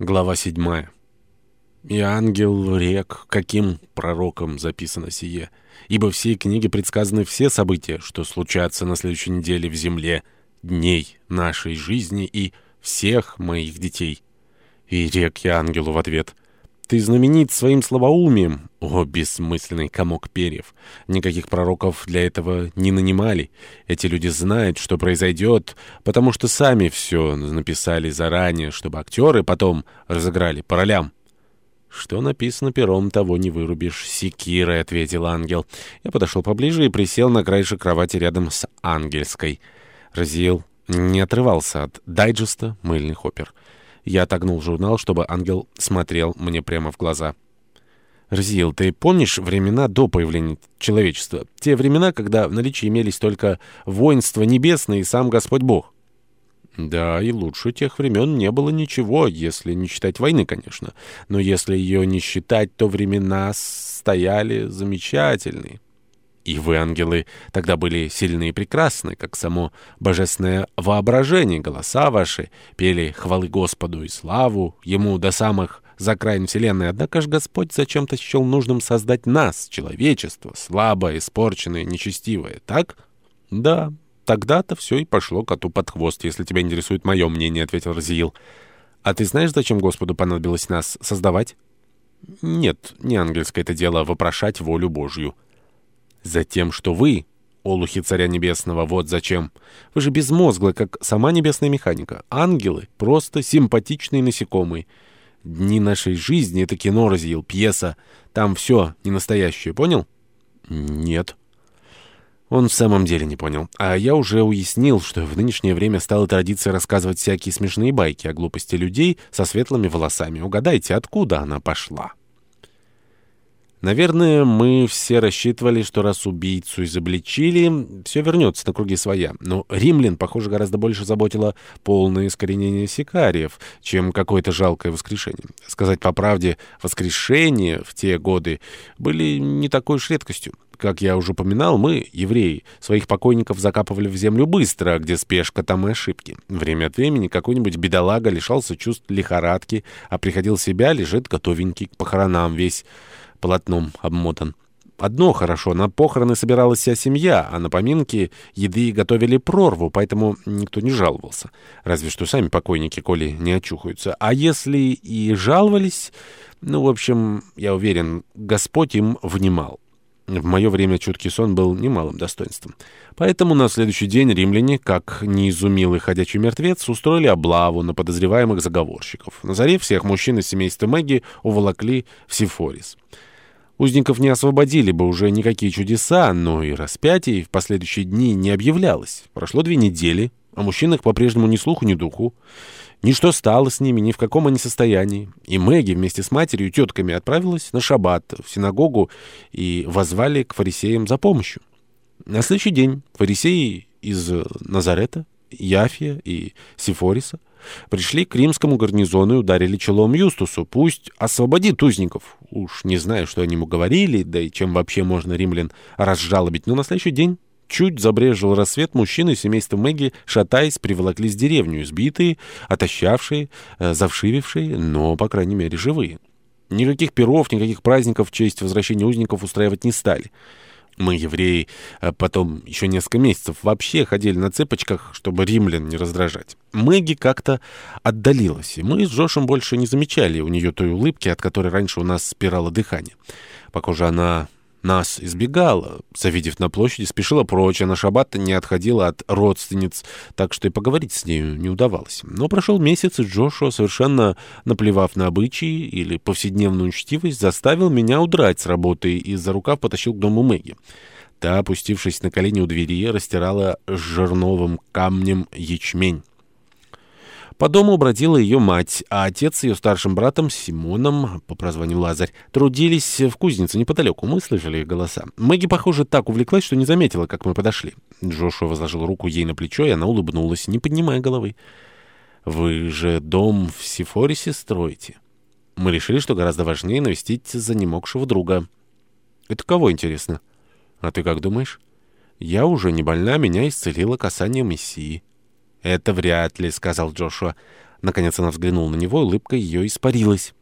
Глава 7. «И ангел рек, каким пророком записано сие? Ибо в всей книге предсказаны все события, что случатся на следующей неделе в земле, дней нашей жизни и всех моих детей». И рек я ангелу в ответ — ты знаменит своим слабоумием, о бессмысленный комок перьев. Никаких пророков для этого не нанимали. Эти люди знают, что произойдет, потому что сами все написали заранее, чтобы актеры потом разыграли по ролям. «Что написано пером, того не вырубишь, секирой», — ответил ангел. Я подошел поближе и присел на краешек кровати рядом с ангельской. Разил не отрывался от дайджеста мыльных опер. Я отогнул журнал, чтобы ангел смотрел мне прямо в глаза. «Рзил, ты помнишь времена до появления человечества? Те времена, когда в наличии имелись только воинство небесное и сам Господь Бог?» «Да, и лучше тех времен не было ничего, если не считать войны, конечно. Но если ее не считать, то времена стояли замечательные». И вы, ангелы, тогда были сильны и прекрасны, как само божественное воображение. Голоса ваши пели хвалы Господу и славу Ему до самых закраин вселенной. Однако же Господь зачем-то счел нужным создать нас, человечество, слабое, испорченное, нечестивое. Так? Да, тогда-то все и пошло коту под хвост, если тебя интересует мое мнение, — ответил Разиил. А ты знаешь, зачем Господу понадобилось нас создавать? Нет, не ангельское это дело вопрошать волю Божью. Затем, что вы, олухи Царя Небесного, вот зачем. Вы же безмозглы, как сама небесная механика. Ангелы — просто симпатичные насекомые. Дни нашей жизни — это кино разъел, пьеса. Там все не настоящее, понял? Нет. Он в самом деле не понял. А я уже уяснил, что в нынешнее время стала традиция рассказывать всякие смешные байки о глупости людей со светлыми волосами. Угадайте, откуда она пошла? Наверное, мы все рассчитывали, что раз убийцу изобличили, все вернется на круги своя. Но римлян, похоже, гораздо больше заботило полное искоренение сикариев, чем какое-то жалкое воскрешение. Сказать по правде, воскрешения в те годы были не такой уж редкостью. Как я уже упоминал, мы, евреи, своих покойников закапывали в землю быстро, где спешка, там и ошибки. Время от времени какой-нибудь бедолага лишался чувств лихорадки, а приходил в себя, лежит готовенький к похоронам весь полотном обмотан. Одно хорошо, на похороны собиралась вся семья, а на поминки еды готовили прорву, поэтому никто не жаловался. Разве что сами покойники, коли не очухаются. А если и жаловались, ну, в общем, я уверен, Господь им внимал. В мое время чуткий сон был немалым достоинством. Поэтому на следующий день римляне, как не изумил их ходячий мертвец, устроили облаву на подозреваемых заговорщиков. На заре всех мужчин из семейства Мэгги уволокли в Сифорис. Узников не освободили бы уже никакие чудеса, но и распятие в последующие дни не объявлялось. Прошло две недели, о мужчинах по-прежнему ни слуху, ни духу. Ничто стало с ними, ни в каком они состоянии. И Мэгги вместе с матерью и тетками отправилась на шаббат в синагогу и возвали к фарисеям за помощью. На следующий день фарисеи из Назарета, Яфия и Сифориса Пришли к римскому гарнизону и ударили челом Юстусу. Пусть освободит узников. Уж не знаю, что они ему говорили, да и чем вообще можно римлян разжалобить. Но на следующий день чуть забрежил рассвет, мужчины семейства Мэгги, шатаясь, приволоклись в деревню, сбитые, отощавшие, э, завшивившие, но, по крайней мере, живые. Никаких перов, никаких праздников в честь возвращения узников устраивать не стали. Мы, евреи, э, потом еще несколько месяцев вообще ходили на цепочках, чтобы римлян не раздражать. Мэгги как-то отдалилась, и мы с Джошем больше не замечали у нее той улыбки, от которой раньше у нас спирало дыхание. Похоже, она нас избегала. Завидев на площади, спешила прочь, а на шаббат не отходила от родственниц, так что и поговорить с нею не удавалось. Но прошел месяц, и Джошуа, совершенно наплевав на обычаи или повседневную учтивость, заставил меня удрать с работы и за рукав потащил к дому Мэгги. Та, опустившись на колени у двери, растирала жерновым камнем ячмень. По дому бродила ее мать, а отец с ее старшим братом Симоном, по прозванию Лазарь, трудились в кузнице неподалеку. Мы слышали их голоса. Мэгги, похоже, так увлеклась, что не заметила, как мы подошли. Джошуа возложил руку ей на плечо, и она улыбнулась, не поднимая головы. «Вы же дом в Сифорисе строите?» Мы решили, что гораздо важнее навестить занемогшего друга. «Это кого, интересно?» «А ты как думаешь?» «Я уже не больна, меня исцелило касание Мессии». «Это вряд ли», — сказал Джошуа. Наконец она взглянула на него, улыбка ее испарилась.